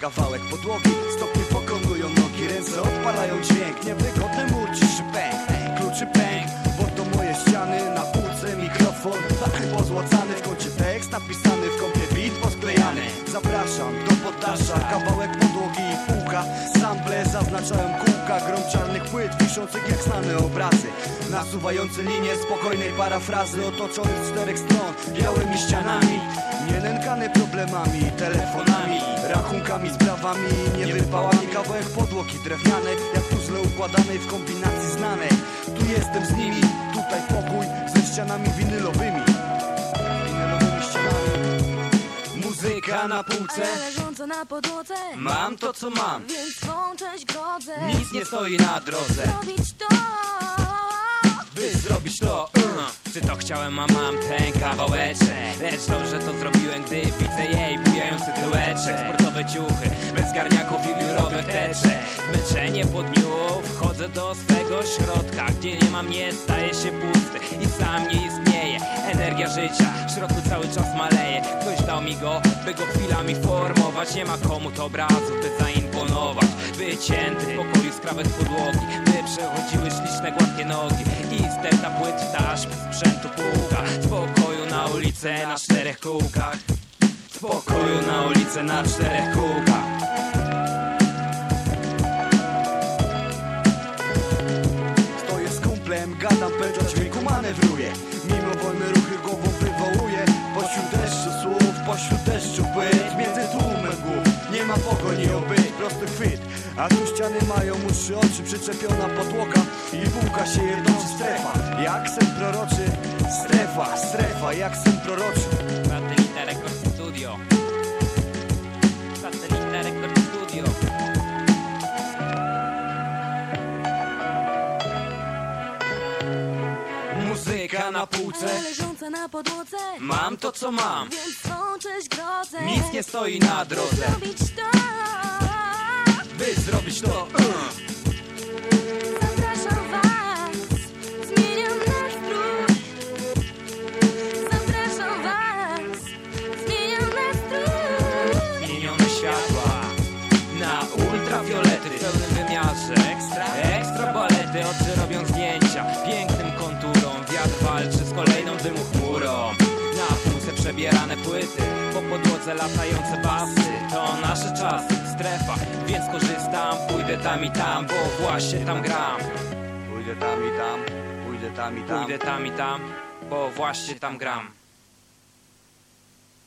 Kawałek podłogi, stopnie pokonują nogi Ręce odpalają dźwięk, niewygodny mur ciszy pęk. Kluczy pęk, bo to moje ściany. Na półce mikrofon, pozłacany W kącie tekst napisany, w kąpie beat posklejany. Zapraszam do poddasza, kawałek podłogi i półka. Sample zaznaczają kółka gromczalnych płyt Wiszących jak znane obrazy. Nasuwające linie spokojnej parafrazy Otoczony z czterech stron białymi ścianami Nienękany problemami, telefonami Sprawami, niewypałami Kawałek podłogi drewnianej. Jak puzzle układanej w kombinacji znanej. Tu jestem z nimi, tutaj pokój Ze ścianami winylowymi. Winylowymi ścianami. Muzyka na półce. Ale leżąco na podłodze. Mam to co mam. Więc swą część grodzę Nic nie stoi na drodze. Robić to. By zrobić to Uh, Czy to chciałem, a mam ten kawałeczek. Lecz dobrze to zrobiłem, gdy widzę jej bujający tyłeczek Sportowe ciuchy, bez garniaków i biurowych teczek Męczenie po dniu, wchodzę do swego środka Gdzie nie ma mnie, staje się pusty i sam nie istnieje. Energia życia, w środku cały czas maleje. Ktoś dał mi go, by go chwilami formować. Nie ma komu to obrazu, by zaimponować. Wycięty w pokoju skrawek podłogi By przechodziły śliczne, gładkie nogi. I sterta płyt taśm, sprzętu półka Spokoju na ulicę na czterech kółkach Spokoju na ulicę na czterech kółkach. Stoję z kumplem, gadam, pędzla dźwięku manewruje Mimowolne ruchy głową wywołuje Pośród deszczu słów, pośród deszczu płyt. Między tłumem głów, nie ma pogoni obyt Prosty chwyt, a tu ściany mają uszy oczy Przyczepiona podłoga i półka się jednoczy strefa. Jak sen proroczy, strefa, strefa jak sen proroczy Muzyka na półce. Leżąca na podłodze. Mam to co mam. Więc swą grodzę Nic nie stoi na drodze. to. By zrobić to Zapraszam was. Zmieniam nastrój. Zapraszam was. Zmieniam nastrój. Zmienione światła Na ultrafiolety w pełnym wymiarze. Ekstra, ekstra balety Podłodze latające basy To nasze czasy, strefa Więc korzystam, pójdę tam i tam Bo właśnie tam gram. Pójdę tam i tam, pójdę tam i tam. Pójdę tam i tam Bo właśnie tam gram